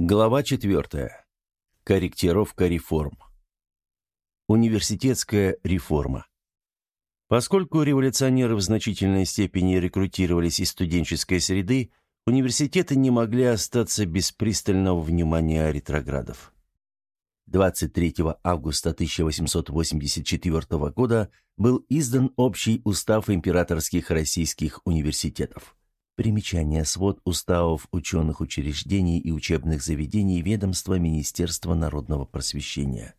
Глава 4. Корректировка реформ. Университетская реформа. Поскольку революционеры в значительной степени рекрутировались из студенческой среды, университеты не могли остаться без пристального внимания ретроградов. 23 августа 1884 года был издан общий устав императорских российских университетов. Примечание. Свод уставов ученых учреждений и учебных заведений ведомства Министерства народного просвещения.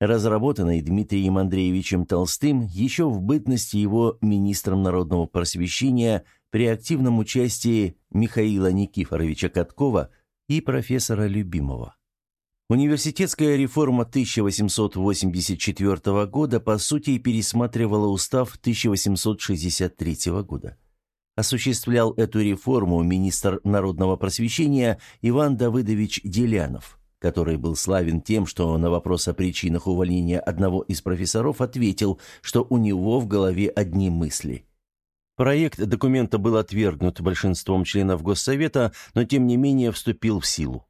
Разработанный Дмитрием Андреевичем Толстым еще в бытности его министром народного просвещения при активном участии Михаила Никифоровича Каткова и профессора Любимова. Университетская реформа 1884 года по сути пересматривала устав 1863 года осуществлял эту реформу министр народного просвещения Иван Давыдович Делянов, который был славен тем, что на вопрос о причинах увольнения одного из профессоров ответил, что у него в голове одни мысли. Проект документа был отвергнут большинством членов Госсовета, но тем не менее вступил в силу.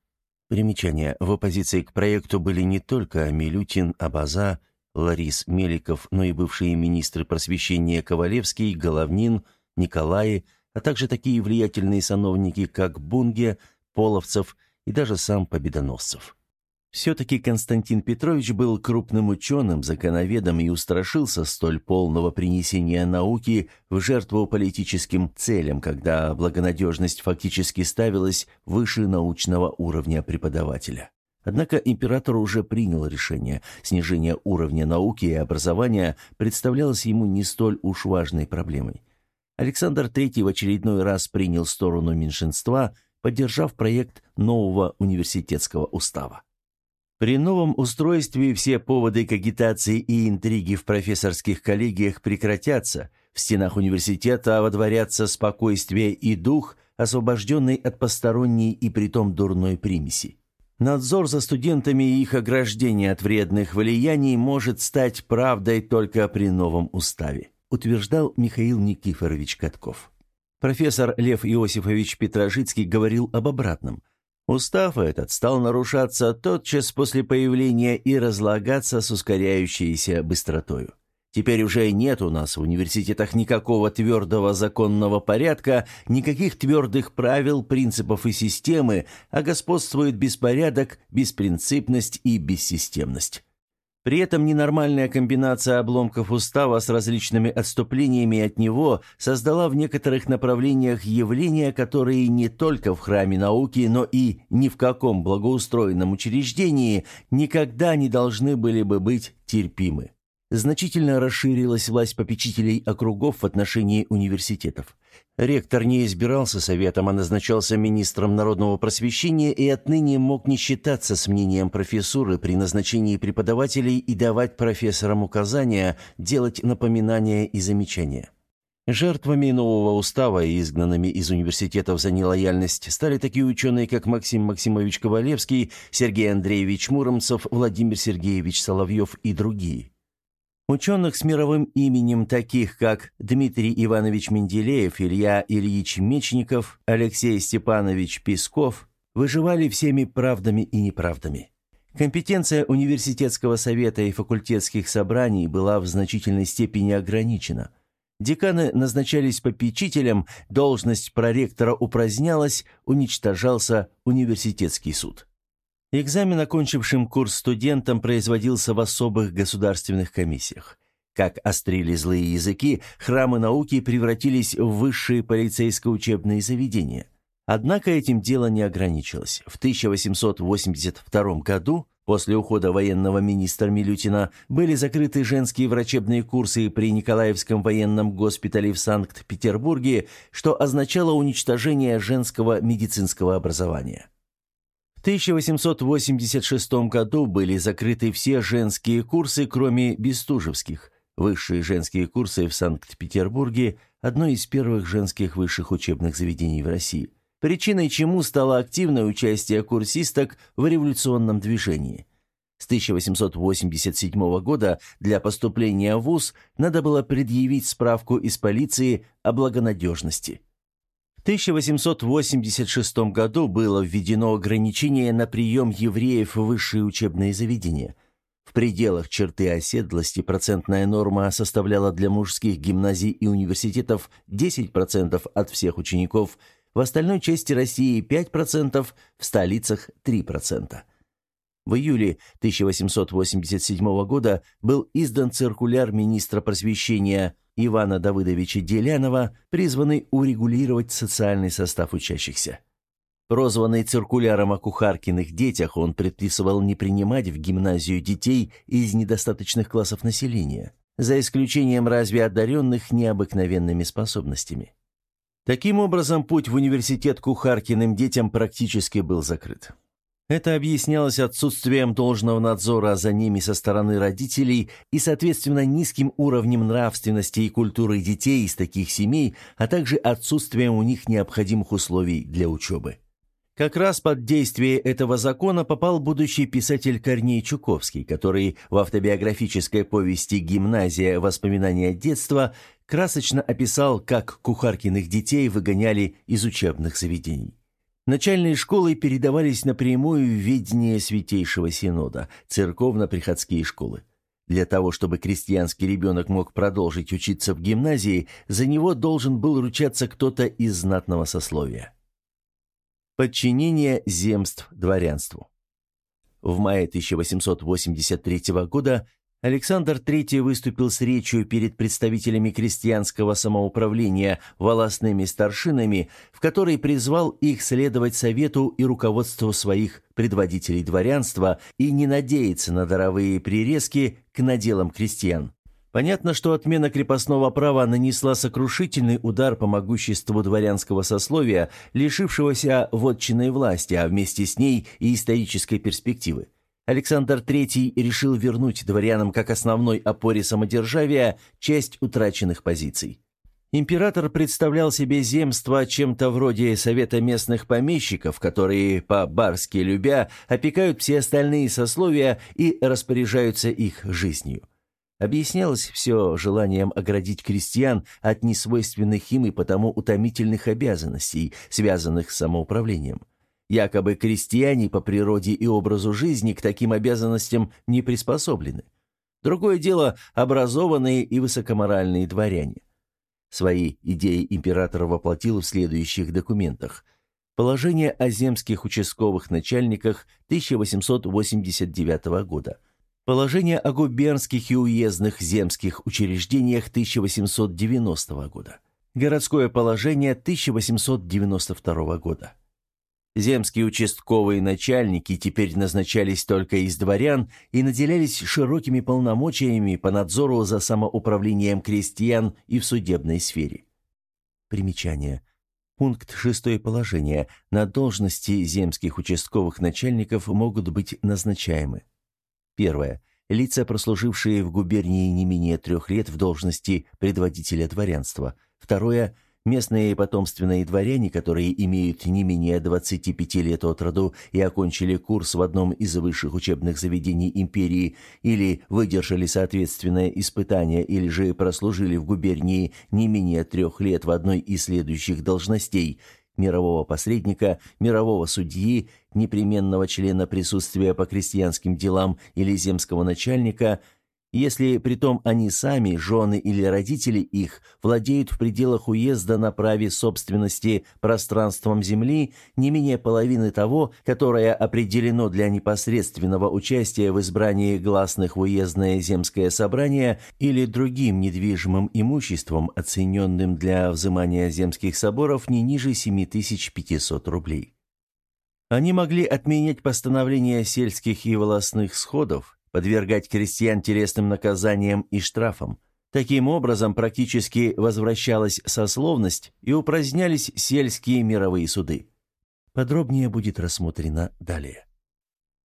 Примечание. В оппозиции к проекту были не только Милютин, Абаза, Ларис Меликов, но и бывшие министры просвещения Ковалевский, Головнин – Николаи, а также такие влиятельные сановники, как Бунге, Половцев и даже сам Победоносцев. Все-таки Константин Петрович был крупным ученым, законоведом и устрашился столь полного принесения науки в жертву политическим целям, когда благонадежность фактически ставилась выше научного уровня преподавателя. Однако император уже принял решение. Снижение уровня науки и образования представлялось ему не столь уж важной проблемой. Александр III в очередной раз принял сторону меньшинства, поддержав проект нового университетского устава. При новом устройстве все поводы к агитации и интриги в профессорских коллегиях прекратятся, в стенах университета водворятся спокойствие и дух, освобожденный от посторонней и притом дурной примеси. Надзор за студентами и их ограждение от вредных влияний может стать правдой только при новом уставе утверждал Михаил Никифорович Катков. Профессор Лев Иосифович Петрожицкий говорил об обратном. Устав этот стал нарушаться тотчас после появления и разлагаться с ускоряющейся быстротою. Теперь уже нет у нас в университетах никакого твердого законного порядка, никаких твердых правил, принципов и системы, а господствует беспорядок, беспринципность и бессистемность. При этом ненормальная комбинация обломков устава с различными отступлениями от него создала в некоторых направлениях явления, которые не только в храме науки, но и ни в каком благоустроенном учреждении никогда не должны были бы быть терпимы. Значительно расширилась власть попечителей округов в отношении университетов. Ректор не избирался советом, а назначался министром народного просвещения и отныне мог не считаться с мнением профессуры при назначении преподавателей и давать профессорам указания, делать напоминания и замечания. Жертвами нового устава и изгнанными из университетов за нелояльность стали такие ученые, как Максим Максимович Ковалевский, Сергей Андреевич Муромцев, Владимир Сергеевич Соловьев и другие. Ученых с мировым именем, таких как Дмитрий Иванович Менделеев, Илья Ильич Мечников, Алексей Степанович Песков, выживали всеми правдами и неправдами. Компетенция университетского совета и факультетских собраний была в значительной степени ограничена. Деканы назначались попечителем, должность проректора упразднялась, уничтожался университетский суд. Экзамен, окончившим курс студентам, производился в особых государственных комиссиях. Как острили злые языки, храмы науки превратились в высшие полицейско-учебные заведения. Однако этим дело не ограничилось. В 1882 году, после ухода военного министра Милютина, были закрыты женские врачебные курсы при Николаевском военном госпитале в Санкт-Петербурге, что означало уничтожение женского медицинского образования. В 1886 году были закрыты все женские курсы, кроме бестужевских. Высшие женские курсы в Санкт-Петербурге – одно из первых женских высших учебных заведений в России. Причиной чему стало активное участие курсисток в революционном движении. С 1887 года для поступления в ВУЗ надо было предъявить справку из полиции о благонадежности. В 1886 году было введено ограничение на прием евреев в высшие учебные заведения. В пределах черты оседлости процентная норма составляла для мужских гимназий и университетов 10% от всех учеников, в остальной части России 5%, в столицах 3%. В июле 1887 года был издан циркуляр министра просвещения Ивана Давыдовича Делянова, призванный урегулировать социальный состав учащихся. Прозванный циркуляром о кухаркиных детях, он предписывал не принимать в гимназию детей из недостаточных классов населения, за исключением разве одаренных необыкновенными способностями. Таким образом, путь в университет кухаркиным детям практически был закрыт. Это объяснялось отсутствием должного надзора за ними со стороны родителей и, соответственно, низким уровнем нравственности и культуры детей из таких семей, а также отсутствием у них необходимых условий для учебы. Как раз под действие этого закона попал будущий писатель Корней Чуковский, который в автобиографической повести «Гимназия. Воспоминания детства» красочно описал, как кухаркиных детей выгоняли из учебных заведений. Начальные школы передавались напрямую в ведение Святейшего Синода, церковно-приходские школы. Для того, чтобы крестьянский ребенок мог продолжить учиться в гимназии, за него должен был ручаться кто-то из знатного сословия. Подчинение земств дворянству. В мае 1883 года Александр III выступил с речью перед представителями крестьянского самоуправления, волосными старшинами, в которой призвал их следовать совету и руководству своих предводителей дворянства и не надеяться на даровые прирезки к наделам крестьян. Понятно, что отмена крепостного права нанесла сокрушительный удар по могуществу дворянского сословия, лишившегося вотчинной власти, а вместе с ней и исторической перспективы. Александр III решил вернуть дворянам как основной опоре самодержавия часть утраченных позиций. Император представлял себе земство чем-то вроде совета местных помещиков, которые, по-барски любя, опекают все остальные сословия и распоряжаются их жизнью. Объяснялось все желанием оградить крестьян от несвойственных им и потому утомительных обязанностей, связанных с самоуправлением. Якобы крестьяне по природе и образу жизни к таким обязанностям не приспособлены. Другое дело – образованные и высокоморальные дворяне. Свои идеи император воплотил в следующих документах. Положение о земских участковых начальниках 1889 года – Положение о губернских и уездных земских учреждениях 1890 года. Городское положение 1892 года. Земские участковые начальники теперь назначались только из дворян и наделялись широкими полномочиями по надзору за самоуправлением крестьян и в судебной сфере. Примечание. Пункт 6 положения. На должности земских участковых начальников могут быть назначаемы. Первое. Лица, прослужившие в губернии не менее трех лет в должности предводителя дворянства. Второе. Местные потомственные дворяне, которые имеют не менее 25 лет от роду и окончили курс в одном из высших учебных заведений империи или выдержали соответственное испытание или же прослужили в губернии не менее трех лет в одной из следующих должностей – мирового посредника, мирового судьи, непременного члена присутствия по крестьянским делам или земского начальника, если притом они сами, жены или родители их, владеют в пределах уезда на праве собственности пространством земли не менее половины того, которое определено для непосредственного участия в избрании гласных в уездное земское собрание или другим недвижимым имуществом, оцененным для взимания земских соборов не ниже 7500 рублей. Они могли отменять постановления сельских и волосных сходов, подвергать крестьян телесным наказаниям и штрафам. Таким образом, практически возвращалась сословность и упразднялись сельские мировые суды. Подробнее будет рассмотрено далее.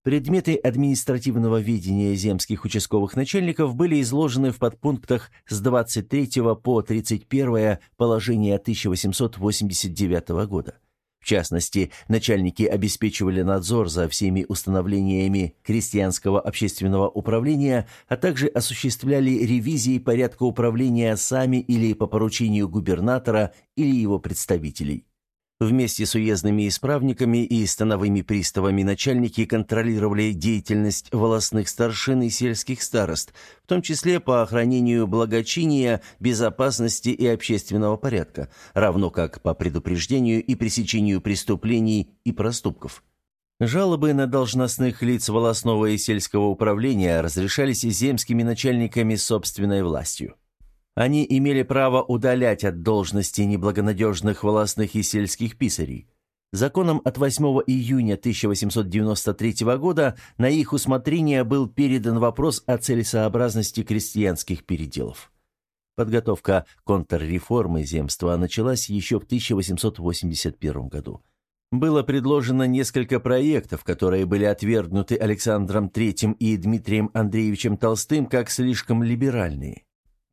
Предметы административного ведения земских участковых начальников были изложены в подпунктах с 23 по 31 положения 1889 года. В частности, начальники обеспечивали надзор за всеми установлениями крестьянского общественного управления, а также осуществляли ревизии порядка управления сами или по поручению губернатора или его представителей. Вместе с уездными исправниками и становыми приставами начальники контролировали деятельность волостных старшин и сельских старост, в том числе по охранению благочиния, безопасности и общественного порядка, равно как по предупреждению и пресечению преступлений и проступков. Жалобы на должностных лиц волостного и сельского управления разрешались земскими начальниками собственной властью. Они имели право удалять от должности неблагонадежных волосных и сельских писарей. Законом от 8 июня 1893 года на их усмотрение был передан вопрос о целесообразности крестьянских переделов. Подготовка контрреформы земства началась еще в 1881 году. Было предложено несколько проектов, которые были отвергнуты Александром III и Дмитрием Андреевичем Толстым как слишком либеральные.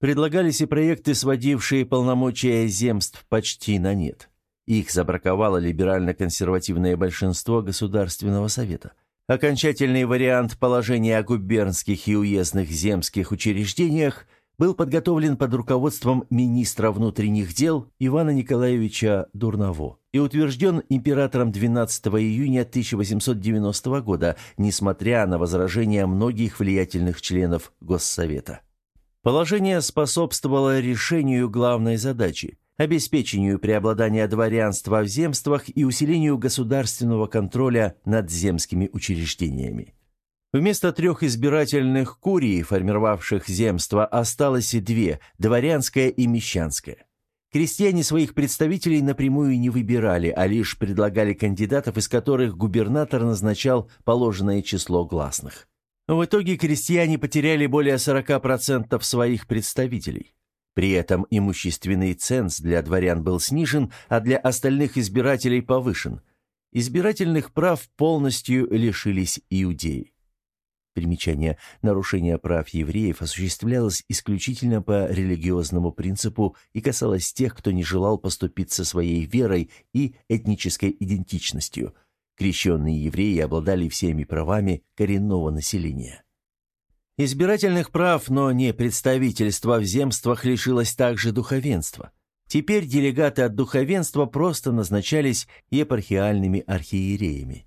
Предлагались и проекты, сводившие полномочия земств почти на нет. Их забраковало либерально-консервативное большинство Государственного Совета. Окончательный вариант положения о губернских и уездных земских учреждениях был подготовлен под руководством министра внутренних дел Ивана Николаевича Дурново и утвержден императором 12 июня 1890 года, несмотря на возражения многих влиятельных членов Госсовета. Положение способствовало решению главной задачи – обеспечению преобладания дворянства в земствах и усилению государственного контроля над земскими учреждениями. Вместо трех избирательных курий, формировавших земство, осталось и две – дворянская и мещанская. Крестьяне своих представителей напрямую не выбирали, а лишь предлагали кандидатов, из которых губернатор назначал положенное число гласных. В итоге крестьяне потеряли более 40% своих представителей. При этом имущественный ценз для дворян был снижен, а для остальных избирателей повышен. Избирательных прав полностью лишились иудеи. Примечание. Нарушение прав евреев осуществлялось исключительно по религиозному принципу и касалось тех, кто не желал поступиться своей верой и этнической идентичностью – Крещенные евреи обладали всеми правами коренного населения. Избирательных прав, но не представительства в земствах лишилось также духовенства. Теперь делегаты от духовенства просто назначались епархиальными архиереями.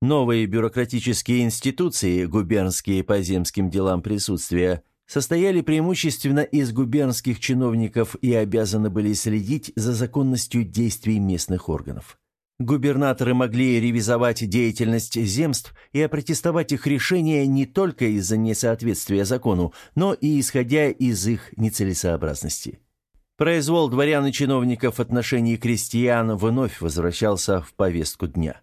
Новые бюрократические институции, губернские по земским делам присутствия, состояли преимущественно из губернских чиновников и обязаны были следить за законностью действий местных органов. Губернаторы могли ревизовать деятельность земств и опротестовать их решения не только из-за несоответствия закону, но и исходя из их нецелесообразности. Произвол дворян и чиновников в отношении крестьян вновь возвращался в повестку дня.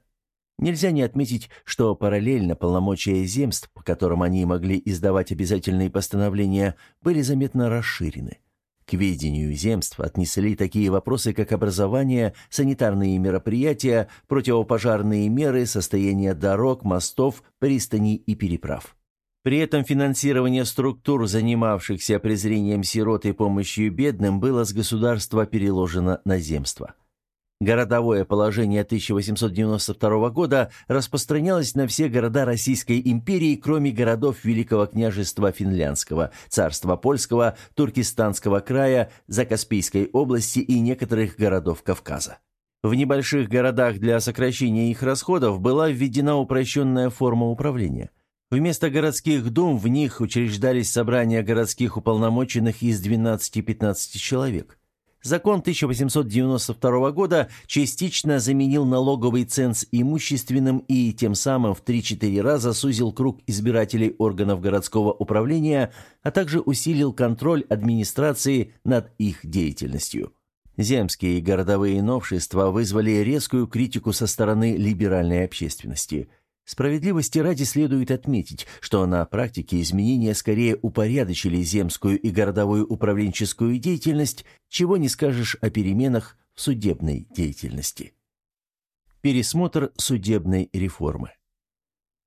Нельзя не отметить, что параллельно полномочия земств, по которым они могли издавать обязательные постановления, были заметно расширены. К ведению земств отнесли такие вопросы, как образование, санитарные мероприятия, противопожарные меры, состояние дорог, мостов, пристаней и переправ. При этом финансирование структур, занимавшихся презрением сирот и помощью бедным, было с государства переложено на земство. Городовое положение 1892 года распространялось на все города Российской империи, кроме городов Великого княжества Финляндского, Царства Польского, Туркестанского края, Закаспийской области и некоторых городов Кавказа. В небольших городах для сокращения их расходов была введена упрощенная форма управления. Вместо городских дум в них учреждались собрания городских уполномоченных из 12-15 человек. Закон 1892 года частично заменил налоговый ценз имущественным и тем самым в 3-4 раза сузил круг избирателей органов городского управления, а также усилил контроль администрации над их деятельностью. Земские и городовые новшества вызвали резкую критику со стороны либеральной общественности – Справедливости ради следует отметить, что на практике изменения скорее упорядочили земскую и городовую управленческую деятельность, чего не скажешь о переменах в судебной деятельности. Пересмотр судебной реформы.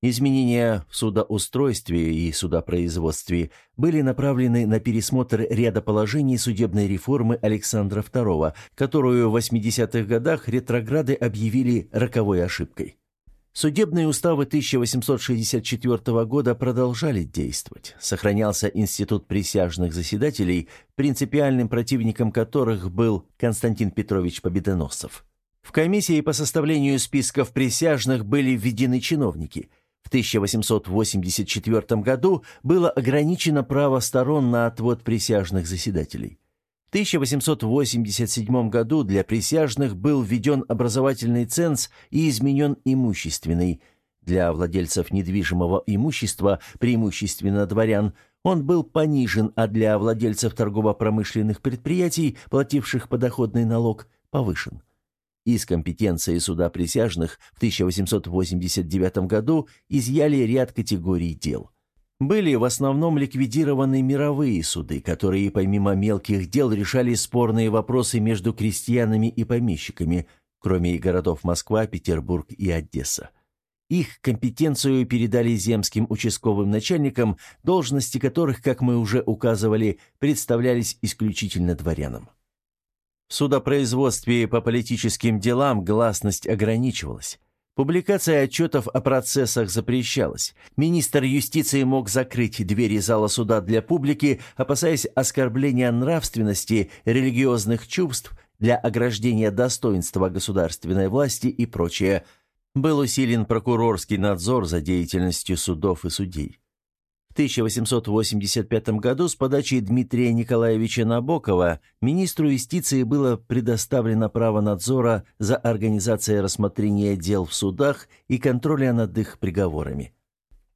Изменения в судоустройстве и судопроизводстве были направлены на пересмотр ряда положений судебной реформы Александра II, которую в 80-х годах ретрограды объявили роковой ошибкой. Судебные уставы 1864 года продолжали действовать. Сохранялся институт присяжных заседателей, принципиальным противником которых был Константин Петрович Победоносцев. В комиссии по составлению списков присяжных были введены чиновники. В 1884 году было ограничено право сторон на отвод присяжных заседателей. В 1887 году для присяжных был введен образовательный ценз и изменен имущественный. Для владельцев недвижимого имущества, преимущественно дворян, он был понижен, а для владельцев торгово-промышленных предприятий, плативших подоходный налог, повышен. Из компетенции суда присяжных в 1889 году изъяли ряд категорий дел. Были в основном ликвидированы мировые суды, которые помимо мелких дел решали спорные вопросы между крестьянами и помещиками, кроме городов Москва, Петербург и Одесса. Их компетенцию передали земским участковым начальникам, должности которых, как мы уже указывали, представлялись исключительно дворянам. В судопроизводстве по политическим делам гласность ограничивалась. Публикация отчетов о процессах запрещалась. Министр юстиции мог закрыть двери зала суда для публики, опасаясь оскорбления нравственности, религиозных чувств, для ограждения достоинства государственной власти и прочее. Был усилен прокурорский надзор за деятельностью судов и судей. В 1885 году с подачи Дмитрия Николаевича Набокова министру юстиции было предоставлено право надзора за организацией рассмотрения дел в судах и контроля над их приговорами.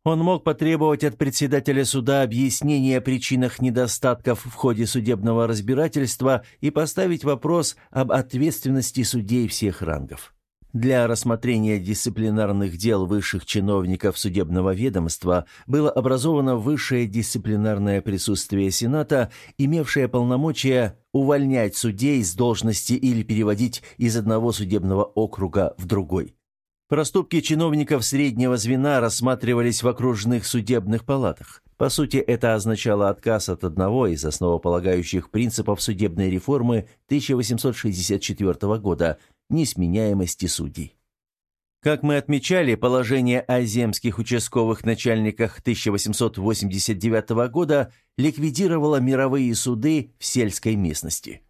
Он мог потребовать от председателя суда объяснения о причинах недостатков в ходе судебного разбирательства и поставить вопрос об ответственности судей всех рангов. Для рассмотрения дисциплинарных дел высших чиновников судебного ведомства было образовано высшее дисциплинарное присутствие Сената, имевшее полномочия увольнять судей с должности или переводить из одного судебного округа в другой. Проступки чиновников среднего звена рассматривались в окружных судебных палатах. По сути, это означало отказ от одного из основополагающих принципов судебной реформы 1864 года – несменяемости судей. Как мы отмечали, положение о земских участковых начальниках 1889 года ликвидировало мировые суды в сельской местности.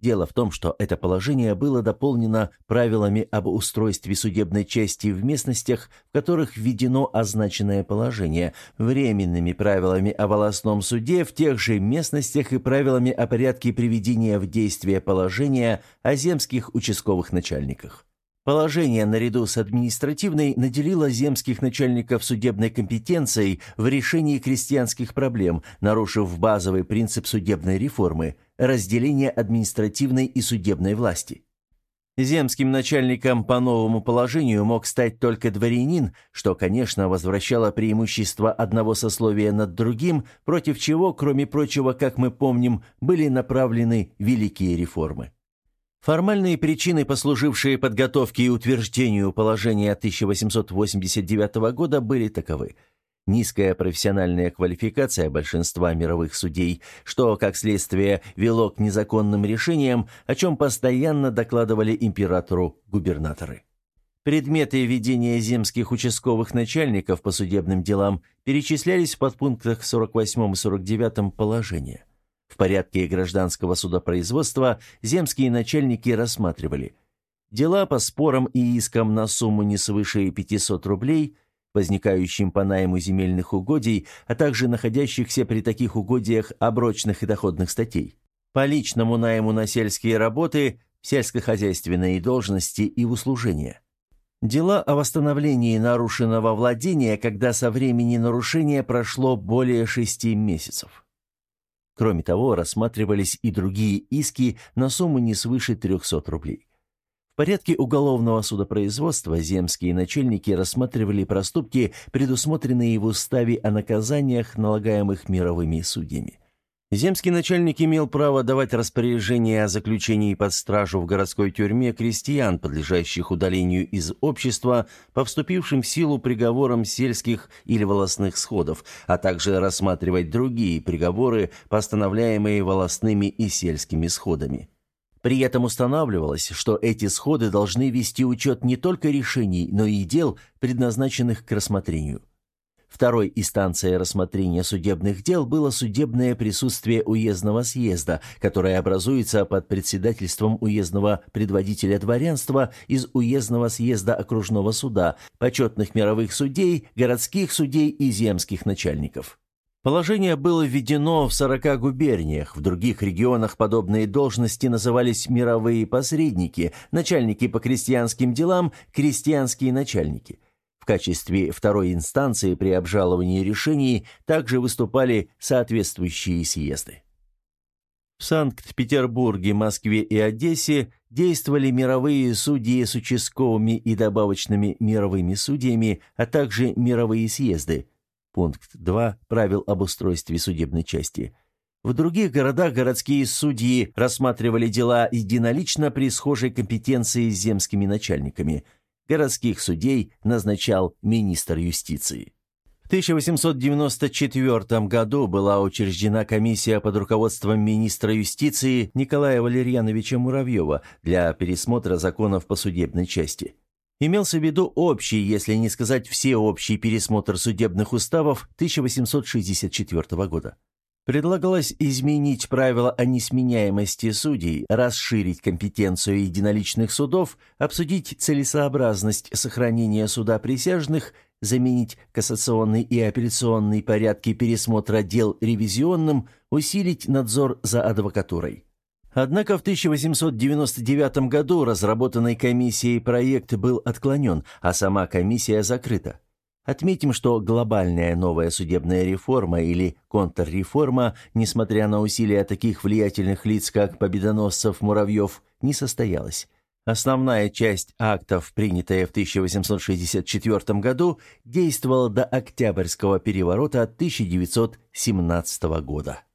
Дело в том, что это положение было дополнено правилами об устройстве судебной части в местностях, в которых введено означенное положение, временными правилами о волосном суде в тех же местностях и правилами о порядке приведения в действие положения о земских участковых начальниках. Положение наряду с административной наделило земских начальников судебной компетенцией в решении крестьянских проблем, нарушив базовый принцип судебной реформы – разделение административной и судебной власти. Земским начальником по новому положению мог стать только дворянин, что, конечно, возвращало преимущество одного сословия над другим, против чего, кроме прочего, как мы помним, были направлены великие реформы. Формальные причины, послужившие подготовке и утверждению положения 1889 года, были таковы. Низкая профессиональная квалификация большинства мировых судей, что, как следствие, вело к незаконным решениям, о чем постоянно докладывали императору губернаторы. Предметы ведения земских участковых начальников по судебным делам перечислялись в подпунктах 48 и 49 положения. В порядке гражданского судопроизводства земские начальники рассматривали дела по спорам и искам на сумму не свыше 500 рублей, возникающим по найму земельных угодий, а также находящихся при таких угодиях оброчных и доходных статей, по личному найму на сельские работы, сельскохозяйственные должности и услужения. Дела о восстановлении нарушенного владения, когда со времени нарушения прошло более шести месяцев. Кроме того, рассматривались и другие иски на сумму не свыше 300 рублей. В порядке уголовного судопроизводства земские начальники рассматривали проступки, предусмотренные в уставе о наказаниях, налагаемых мировыми судьями. Земский начальник имел право давать распоряжение о заключении под стражу в городской тюрьме крестьян, подлежащих удалению из общества по вступившим в силу приговорам сельских или волостных сходов, а также рассматривать другие приговоры, постановляемые волостными и сельскими сходами. При этом устанавливалось, что эти сходы должны вести учет не только решений, но и дел, предназначенных к рассмотрению. Второй инстанцией рассмотрения судебных дел было судебное присутствие уездного съезда, которое образуется под председательством уездного предводителя дворянства из уездного съезда окружного суда, почетных мировых судей, городских судей и земских начальников. Положение было введено в 40 губерниях, в других регионах подобные должности назывались мировые посредники, начальники по крестьянским делам, крестьянские начальники. В качестве второй инстанции при обжаловании решений также выступали соответствующие съезды. В Санкт-Петербурге, Москве и Одессе действовали мировые судьи с участковыми и добавочными мировыми судьями, а также мировые съезды. Пункт 2 правил об устройстве судебной части. В других городах городские судьи рассматривали дела единолично при схожей компетенции с земскими начальниками – городских судей назначал министр юстиции. В 1894 году была учреждена комиссия под руководством министра юстиции Николая Валерьяновича Муравьева для пересмотра законов по судебной части. Имелся в виду общий, если не сказать всеобщий пересмотр судебных уставов 1864 года. Предлагалось изменить правила о несменяемости судей, расширить компетенцию единоличных судов, обсудить целесообразность сохранения суда присяжных, заменить кассационный и апелляционный порядки пересмотра дел ревизионным, усилить надзор за адвокатурой. Однако в 1899 году разработанный комиссией проект был отклонен, а сама комиссия закрыта. Отметим, что глобальная новая судебная реформа или контрреформа, несмотря на усилия таких влиятельных лиц, как Победоносцев Муравьев, не состоялась. Основная часть актов, принятая в 1864 году, действовала до Октябрьского переворота 1917 года.